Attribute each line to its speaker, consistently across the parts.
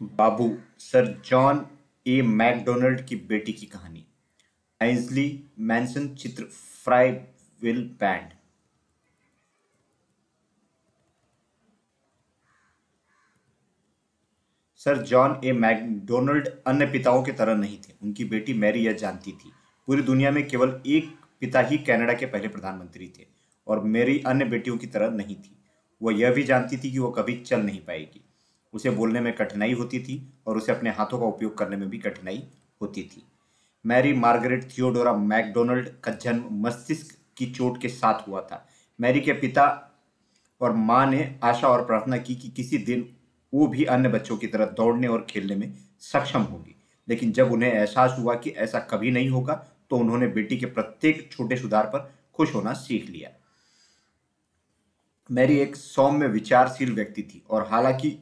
Speaker 1: Babu, sir John A Macdonald की बेटी की कहानी। आइंसली मैनसन चित्र फ्राई विल बैंड सर जॉन ए मैकडोनल्ड अन्य पिताओं की तरह नहीं थे। उनकी बेटी मैरी यह जानती थी। पूरी दुनिया में केवल एक पिता ही कनाडा के पहले प्रधानमंत्री थे और मेरी अन्य बेटियों की तरह नहीं थी। वह यह भी जानती थी कि वह कभी चल नहीं पाएगी। उसे बोलने में कठिनाई होती थी और उसे अपने हाथों का उपयोग करने में भी कठिनाई होती थी। मैरी मार्गरेट थियोडोरा मैकडोनल्ड का जन्म मस्तिष्क की चोट के साथ हुआ था। मैरी के पिता और माँ ने आशा और प्रार्थना की कि किसी दिन वो भी अन्य बच्चों की तरह दौड़ने और खेलने में सक्षम होगी। लेकिन जब उन्हें एहसास हुआ कि ऐसा कभी नहीं होगा तो उन्होंने बेटी के प्रत्येक छोटे सुधार पर खुश होना सीख लिया। मैरी एक सौम्य विचारशील व्यक्ति थी और हालाँकि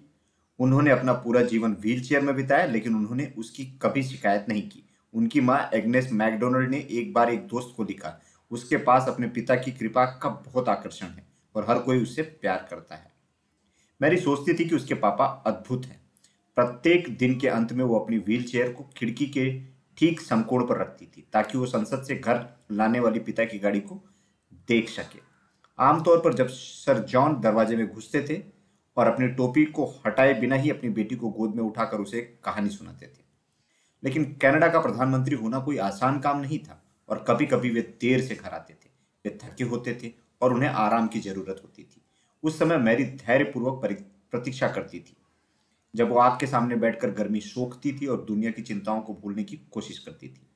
Speaker 1: उन्होंने अपना पूरा जीवन व्हील चेयर में बिताया, लेकिन उन्होंने उसकी कभी शिकायत नहीं की। उनकी माँ एग्नेस मैकडोनल्ड ने एक बार एक दोस्त को लिखा, उसके पास अपने पिता की कृपा का बहुत आकर्षण है और हर कोई उससे प्यार करता है। मैरी सोचती थी कि उसके पापा अद्भुत हैं। प्रत्येक दिन के अंत में वो अपनी व्हील चेयर को खिड़की के ठीक समकोण पर रखती थी, ताकि वो संसद से घर लाने वाली पिता की गाड़ी को देख सके। आमतौर पर जब सर जॉन दरवाजे में घुसते थे और अपनी टोपी को हटाए बिना ही अपनी बेटी को गोद में उठाकर उसे कहानी सुनाते थे। लेकिन कनाडा का प्रधानमंत्री होना कोई आसान काम नहीं था और कभी कभी वे देर से घर आते थे। वे थके होते थे और उन्हें आराम की ज़रूरत होती थी। उस समय मैरी धैर्यपूर्वक प्रतीक्षा करती थी। जब वो आग के सामने बैठकर गर्मी सोखती थी और दुनिया की चिंताओं को भूलने की कोशिश करती थी,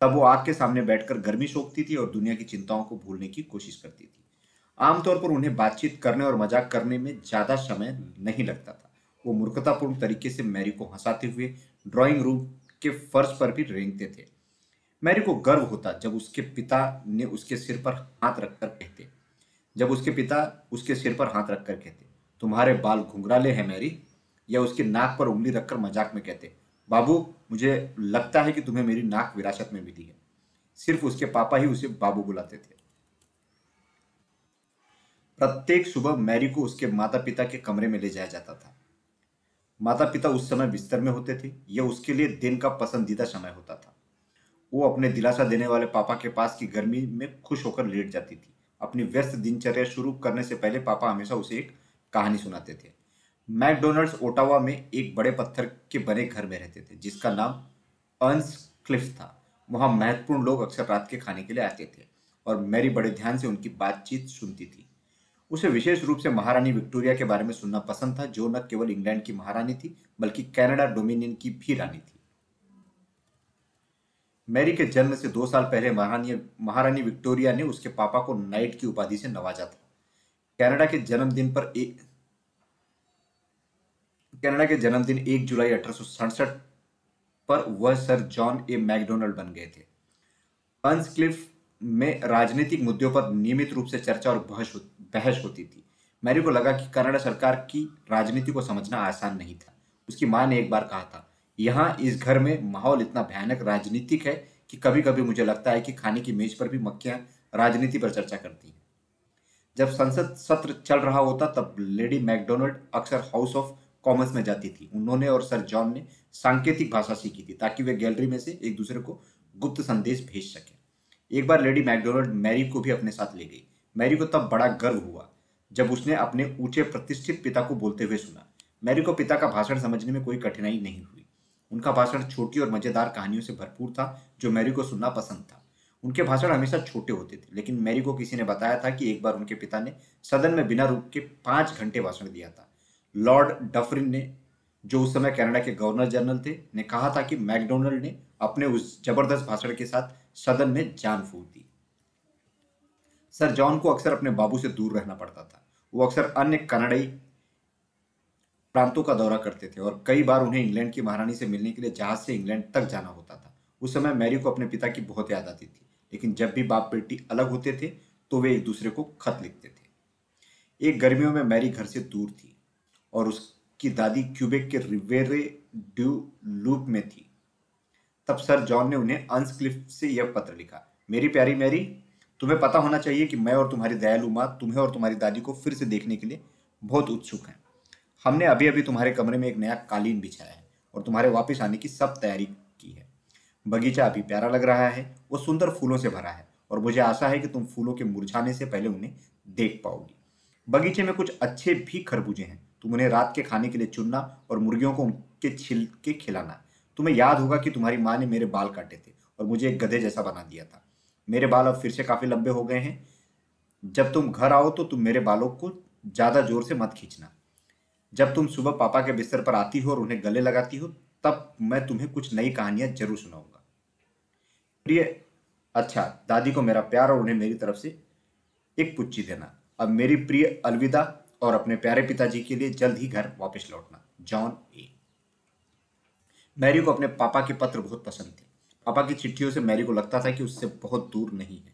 Speaker 1: तब वो आग के सामने बैठकर गर्मी सोखती थी और दुनिया की चिंताओं को भूलने की कोशिश करती थी। आमतौर पर उन्हें बातचीत करने और मज़ाक करने में ज़्यादा समय नहीं लगता था। वो मूर्खतापूर्ण तरीके से मैरी को हंसाते हुए ड्राइंग रूम के फर्श पर भी रेंगते थे। मैरी को गर्व होता जब उसके पिता ने उसके सिर पर हाथ रखकर कहते। जब उसके पिता उसके सिर पर हाथ रखकर कहते, तुम्हारे बाल घुंघराले हैं मैरी? या उसके नाक पर उंगली रखकर मज़ाक में कहते, बाबू, मुझे लगता है कि तुम्हें मेरी नाक विरासत में मिली है। सिर्फ़ उसके पापा ही उसे बाबू बुलाते थे। प्रत्येक सुबह मैरी को उसके माता पिता के कमरे में ले जाया जाता था। माता पिता उस समय बिस्तर में होते थे, यह उसके लिए दिन का पसंदीदा समय होता था। वो अपने दिलासा देने वाले पापा के पास की गर्मी में खुश होकर लेट जाती थी। अपनी व्यस्त दिनचर्या शुरू करने से पहले पापा हमेशा उसे एक कहानी सुनाते थे। मैकडोनल्ड्स, ओटावा में एक बड़े पत्थर के बने घर में रहते थे, जिसका नाम अंस क्लिफ था। वहाँ महत्वपूर्ण लोग अक्सर रात के खाने के लिए आते थे और मैरी बड़े ध्यान से उनकी बातचीत सुनती थी। उसे विशेष रूप से महारानी विक्टोरिया के बारे में सुनना पसंद था, जो न केवल इंग्लैंड की महारानी थी, बल्कि कनाडा डोमिनियन की भी रानी थी। मैरी के जन्म से दो साल पहले महारानी महारानी विक्टोरिया ने उसके पापा को नाइट की उपाधि से नवाजा था। कनाडा के जन्मदिन पर एक कनाडा के जन्मदिन एक जुलाई अठारह सौ सड़सठ पर वह सर जॉन ए मैकडोनल्ड बन गए थे। पंसक्लिफ में राजनीतिक मुद्दों पर नियमित रूप से चर्चा और बहस बहस होती थी। मैरी को लगा कि कनाडा सरकार की राजनीति को समझना आसान नहीं था। उसकी माँ ने एक बार कहा था, यहाँ इस घर में माहौल इतना भयानक राजनीतिक है कि कभी कभी मुझे लगता है कि खाने की मेज पर भी मक्खियाँ राजनीति पर चर्चा करती हैं। जब संसद सत्र चल रहा होता, तब लेडी मैकडोनल्ड अक्सर हाउस ऑफ़ कॉमर्स में जाती थी। उन्होंने और सर जॉन ने सांकेतिक भाषा सीखी थी ताकि वे गैलरी में से एक दूसरे को गुप्त संदेश भेज सके। एक बार लेडी मैकडोनल्ड मैरी को भी अपने साथ ले गई। मैरी को तब बड़ा गर्व हुआ, जब उसने अपने ऊँचे प्रतिष्ठित पिता को बोलते हुए सुना। मैरी को पिता का भाषण समझने में कोई कठिनाई नहीं हुई। उनका भाषण छोटी और मज़ेदार कहानियों से भरपूर था, जो मैरी को सुनना पसंद था। उनके भाषण हमेशा छोटे होते थे, लेकिन मैरी को किसी ने बताया था कि एक बार उनके पिता ने सदन में बिना रुक के पाँच घंटे भाषण दिया था। लॉर्ड डफरिन ने, जो उस समय कनाडा के गवर्नर जनरल थे, ने कहा था कि मैकडोनल्ड ने अपने उस ज़बरदस्त भाषण के साथ सदन में जान फूक दी। सर, जॉन को अक्सर अपने बाबू से दूर रहना पड़ता था। वो अक्सर अन्य कनाडाई प्रांतों का दौरा करते थे और कई बार उन्हें इंग्लैंड की महारानी से मिलने के लिए जहाज़ से इंग्लैंड तक जाना होता था। उस समय मैरी को अपने पिता की बहुत याद आती थी, लेकिन जब भी बाप बेटी अलग होते थे तो वे एक दूसरे को खत लिखते थे। एक गर्मियों में मैरी घर से दूर थी और उसकी दादी क्यूबेक के रिवेरे ड्यू लूप में थी। तब सर जॉन ने उन्हें अंसक्लिफ से यह पत्र लिखा, मेरी प्यारी मैरी तुम्हें पता होना चाहिए कि मैं और तुम्हारी दयालु माँ तुम्हें और तुम्हारी दादी को फिर से देखने के लिए बहुत उत्सुक हैं। हमने अभी अभी तुम्हारे कमरे में एक नया कालीन बिछाया है और तुम्हारे वापस आने की सब तैयारी की है। बगीचा अभी प्यारा लग रहा है, वो सुंदर फूलों से भरा है और मुझे आशा है कि तुम फूलों के मुरझाने से पहले उन्हें देख पाओगी। बगीचे में कुछ अच्छे भी खरबूजे हैं, तुम उन्हें रात के खाने के लिए चुनना और मुर्गियों को उनके छिलके खिलाना। तुम्हें याद होगा कि तुम्हारी माँ ने मेरे बाल काटे थे और मुझे एक गधे जैसा बना दिया था। मेरे बाल अब फिर से काफ़ी लंबे हो गए हैं। जब तुम घर आओ तो तुम मेरे बालों को ज़्यादा ज़ोर से मत खींचना। जब तुम सुबह पापा के बिस्तर पर आती हो और उन्हें गले लगाती हो, तब मैं तुम्हें कुछ नई कहानियाँ ज़रूर सुनाऊँगा। प्रिय अच्छा दादी को मेरा प्यार और उन्हें मेरी तरफ़ से एक पुच्ची देना। अब मेरी प्रिय अलविदा और अपने प्यारे पिताजी के लिए जल्द ही घर वापस लौटना। जॉन ए। मैरी को अपने पापा के पत्र बहुत पसंद थे। पापा की चिट्ठियों से मैरी को लगता था कि उससे बहुत दूर नहीं है।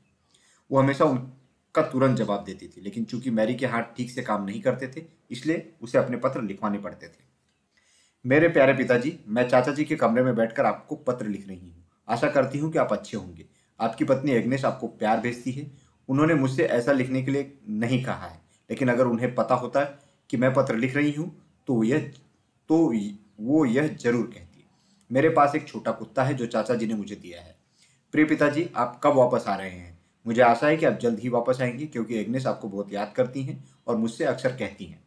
Speaker 1: वो हमेशा उनका तुरंत जवाब देती थी, लेकिन चूँकि मैरी के हाथ ठीक से काम नहीं करते थे, इसलिए उसे अपने पत्र लिखवाने पड़ते थे। मेरे प्यारे पिताजी, मैं चाचा जी के कमरे में बैठकर आपको पत्र लिख रही हूँ। आशा करती हूँ कि आप अच्छे होंगे। आपकी पत्नी एग्नेस आपको प्यार भेजती है। उन्होंने मुझसे ऐसा लिखने के लिए नहीं कहा है, लेकिन अगर उन्हें पता होता कि मैं पत्र लिख रही हूँ तो यह तो वो यह ज़रूर कहती मेरे पास एक छोटा कुत्ता है जो चाचा जी ने मुझे दिया है। प्रिय पिताजी, आप कब वापस आ रहे हैं? मुझे आशा है कि आप जल्द ही वापस आएँगे, क्योंकि एग्नेस आपको बहुत याद करती हैं और मुझसे अक्सर कहती हैं।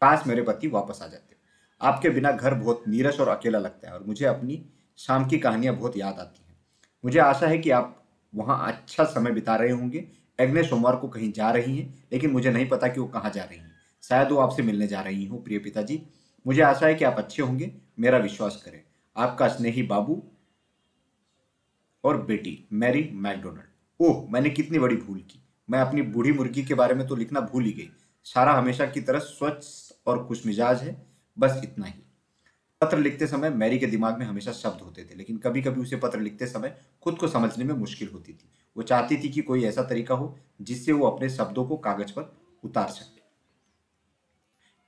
Speaker 1: काश मेरे पति वापस आ जाते। आपके बिना घर बहुत नीरस और अकेला लगता है और मुझे अपनी शाम की कहानियाँ बहुत याद आती हैं। मुझे आशा है कि आप वहाँ अच्छा समय बिता रहे होंगे। एग्ने सोमवार को कहीं जा रही हैं, लेकिन मुझे नहीं पता कि वो कहाँ जा रही हैं। शायद वो आपसे मिलने जा रही हूँ, प्रिय पिताजी। मुझे आशा है कि आप अच्छे होंगे। मेरा विश्वास करें। आपका स्नेही बाबू और बेटी, मैरी मैकडोनल्ड। ओह, मैंने कितनी बड़ी भूल की। मैं अपनी बूढ़ी मुर्गी के बारे में तो लिखना भूल ही गई। सारा हमेशा की तरह स्वच्छ और खुश मिजाज है, बस इतना ही। पत्र लिखते समय मैरी के दिमाग में हमेशा शब्द होते थे, लेकिन कभी कभी उसे पत्र लिखते समय खुद को समझने में मुश्किल होती थी। वो चाहती थी कि कोई ऐसा तरीका हो जिससे वो अपने शब्दों को कागज़ पर उतार सके।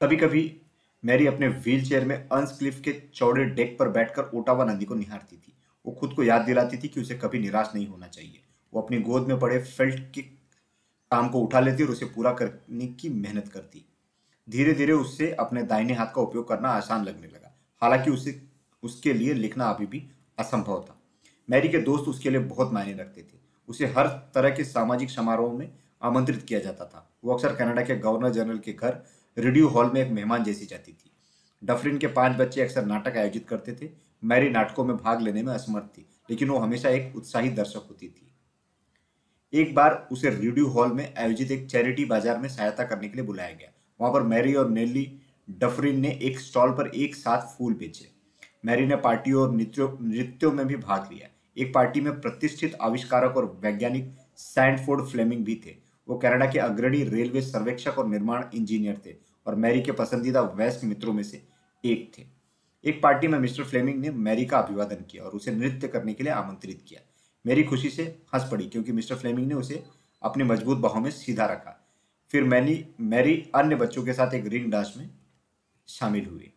Speaker 1: कभी कभी मैरी अपने व्हील चेयर में अंस क्लिफ के चौड़े डेक पर बैठकर ओटावा नदी को निहारती थी। वो खुद को याद दिलाती थी कि उसे कभी निराश नहीं होना चाहिए। वो अपनी गोद में पड़े फेल्ट के काम को उठा लेती और उसे पूरा करने की मेहनत करती। धीरे धीरे उससे अपने दाहिने हाथ का उपयोग करना आसान लगने लगा। हालाँकि उसे, उसके लिए लिखना अभी भी असंभव था। मैरी के दोस्त उसके लिए बहुत मायने रखते थे। उसे हर तरह के सामाजिक समारोह में आमंत्रित किया जाता था। वो अक्सर कनाडा के गवर्नर जनरल के घर रेडियो हॉल में एक मेहमान जैसी जाती थी। डफरिन के पाँच बच्चे अक्सर नाटक आयोजित करते थे। मैरी नाटकों में भाग लेने में असमर्थ थी, लेकिन वो हमेशा एक उत्साहित दर्शक होती थी। एक बार उसे रेडियो हॉल में आयोजित एक चैरिटी बाज़ार में सहायता करने के लिए बुलाया गया। वहाँ पर मैरी और नेली डफरिन ने एक स्टॉल पर एक साथ फूल बेचे। मैरी ने पार्टियों और नृत्यों नृत्यों में भी भाग लिया। एक पार्टी में प्रतिष्ठित आविष्कारक और वैज्ञानिक सैंडफोर्ड फ्लेमिंग भी थे। वो कनाडा के अग्रणी रेलवे सर्वेक्षक और निर्माण इंजीनियर थे और मैरी के पसंदीदा वयस्क मित्रों में से एक थे। एक पार्टी में मिस्टर फ्लेमिंग ने मैरी का अभिवादन किया और उसे नृत्य करने के लिए आमंत्रित किया। मेरी खुशी से हंस पड़ी क्योंकि मिस्टर फ्लेमिंग ने उसे अपनी मज़बूत बाहों में सीधा रखा। फिर मैनी, मैरी अन्य बच्चों के साथ एक रिंग डांस में शामिल हुए।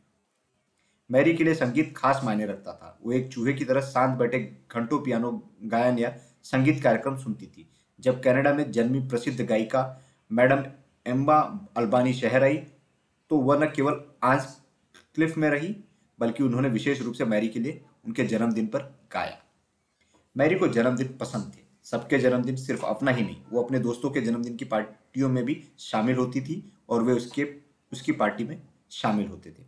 Speaker 1: मैरी के लिए संगीत खास मायने रखता था। वो एक चूहे की तरह शांत बैठे घंटों पियानो, गायन या संगीत कार्यक्रम सुनती थी। जब कनाडा में जन्मी प्रसिद्ध गायिका मैडम एम्बा अल्बानी शहर आई तो वह न केवल आंस क्लिफ में रही, बल्कि उन्होंने विशेष रूप से मैरी के लिए उनके जन्मदिन पर गाया। मैरी को जन्मदिन पसंद थे। सबके जन्मदिन सिर्फ़ अपना ही नहीं, वो अपने दोस्तों के जन्मदिन की पार्टियों में भी शामिल होती थी और वे उसके, उसकी पार्टी में शामिल होते थे।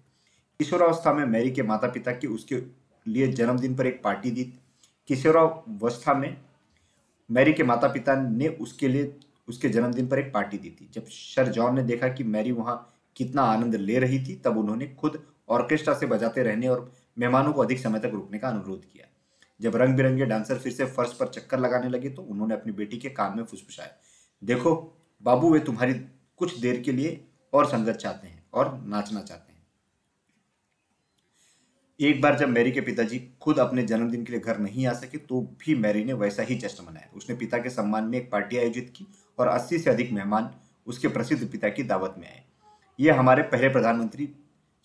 Speaker 1: किशोरावस्था में मैरी के माता पिता की उसके लिए जन्मदिन पर एक पार्टी दी किशोरावस्था में मैरी के माता पिता ने उसके लिए, उसके जन्मदिन पर एक पार्टी दी थी। जब सर जॉन ने देखा कि मैरी वहाँ कितना आनंद ले रही थी, तब उन्होंने खुद ऑर्केस्ट्रा से बजाते रहने और मेहमानों को अधिक समय तक रुकने का अनुरोध किया। जब रंग बिरंगे डांसर फिर से फर्श पर चक्कर लगाने लगे तो उन्होंने अपनी बेटी के कान में फुसफुसाया। देखो, बाबू, वे तुम्हारी कुछ देर के लिए और संगत चाहते हैं और नाचना चाहते हैं। एक बार जब मैरी के पिताजी खुद अपने जन्मदिन के लिए घर नहीं आ सके तो भी मैरी ने वैसा ही जश्न मनाया। उसने पिता के सम्मान में एक पार्टी आयोजित की और 80 से अधिक मेहमान उसके प्रसिद्ध पिता की दावत में आए। यह हमारे पहले प्रधानमंत्री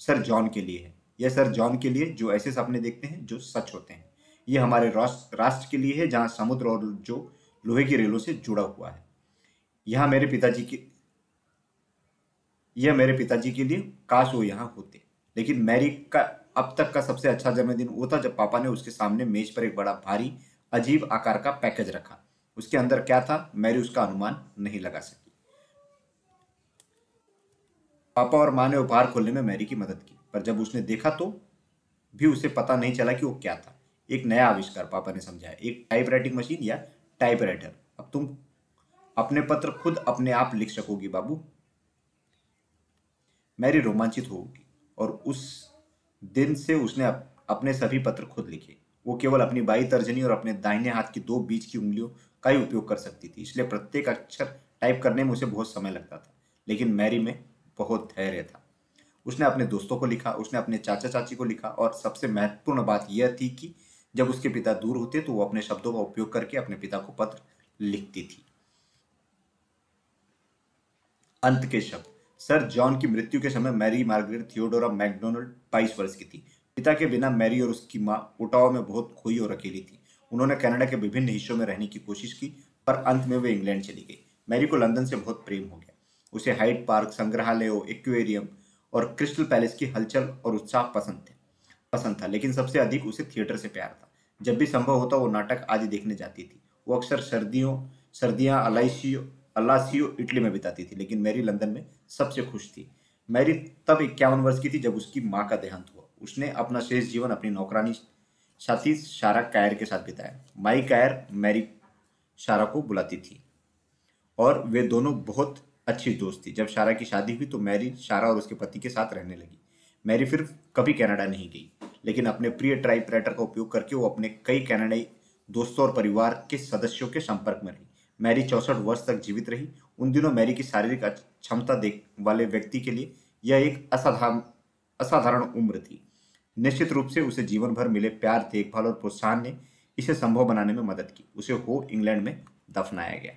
Speaker 1: सर जॉन के लिए है। यह सर जॉन के लिए जो ऐसे सपने देखते हैं, जो सच होते हैं। यह हमारे राष्ट्र के लिए है, जहाँ समुद्र और जो लोहे की रेलों से जुड़ा हुआ है। यहाँ मेरे पिताजी के, यह मेरे पिताजी के लिए काश वो यहाँ होते। लेकिन मैरी का अब तक का सबसे अच्छा जन्मदिन वो था जब पापा ने उसके सामने मेज पर एक बड़ा भारी, अजीब आकार का पैकेज रखा। उसके अंदर क्या था मैरी उसका अनुमान नहीं लगा सकी। पापा और माँ ने उपहार खोलने में मैरी की मदद की, पर जब उसने देखा तो भी उसे पता नहीं चला कि वो क्या था। एक नया आविष्कार पापा ने समझाया, एक टाइप राइटिंग मशीन या टाइप राइटर अब तुम अपने पत्र खुद अपने आप लिख सकोगी बाबू। मैरी रोमांचित होगी और उस दिन से उसने अपने सभी पत्र खुद लिखे। वो केवल अपनी बाई तर्जनी और अपने दाहिने हाथ की दो बीच की उंगलियों का ही उपयोग कर सकती थी, इसलिए प्रत्येक अक्षर टाइप करने में उसे बहुत समय लगता था, लेकिन मैरी में बहुत धैर्य था। उसने अपने दोस्तों को लिखा, उसने अपने चाचा चाची को लिखा और सबसे महत्वपूर्ण बात यह थी कि जब उसके पिता दूर होते तो वो अपने शब्दों का उपयोग करके अपने पिता को पत्र लिखती थी। अंत के शब्द। सर, जॉन की मृत्यु के समय मैरी मार्गरेट थियोडोरा मैकडोनल्ड बाईस वर्ष की थी। पिता के बिना मैरी और उसकी माँ ओटावा में बहुत खोई और अकेली थी। उन्होंने कनाडा के विभिन्न हिस्सों में रहने की कोशिश की, पर अंत में वे इंग्लैंड चली गई। मैरी को लंदन से बहुत प्रेम हो गया। उसे हाइट पार्क, संग्रहालयों, एक्वेरियम और क्रिस्टल पैलेस की हलचल और उत्साह पसंद थे, पसंद था, लेकिन सबसे अधिक उसे थिएटर से प्यार था। जब भी संभव होता, वो नाटक आदि देखने जाती थी। वो अक्सर सर्दियों, सर्दियाँ अलाइसियो अलासियो इटली में बिताती थी, लेकिन मैरी लंदन में सबसे खुश थी। मैरी तब इक्यावन वर्ष की थी जब उसकी माँ का देहांत हुआ। उसने अपना शेष जीवन अपनी नौकरानी साथी शारा कायर के साथ बिताया। माई कायर मैरी शारा को बुलाती थी और वे दोनों बहुत अच्छी दोस्त थी। जब शारा की शादी हुई तो मैरी शारा और उसके पति के साथ रहने लगी। मैरी फिर कभी कनाडा नहीं गई, लेकिन अपने प्रिय ट्राइप राइटर का उपयोग करके वो अपने कई कनाडाई दोस्तों और परिवार के सदस्यों के संपर्क में रही। मैरी चौसठ वर्ष तक जीवित रही। उन दिनों मैरी की शारीरिक क्षमता देख वाले व्यक्ति के लिए यह एक असाधारण असाधारण उम्र थी। निश्चित रूप से उसे जीवन भर मिले प्यार, देखभाल और प्रोत्साहन ने इसे संभव बनाने में मदद की। उसे हो इंग्लैंड में दफनाया गया।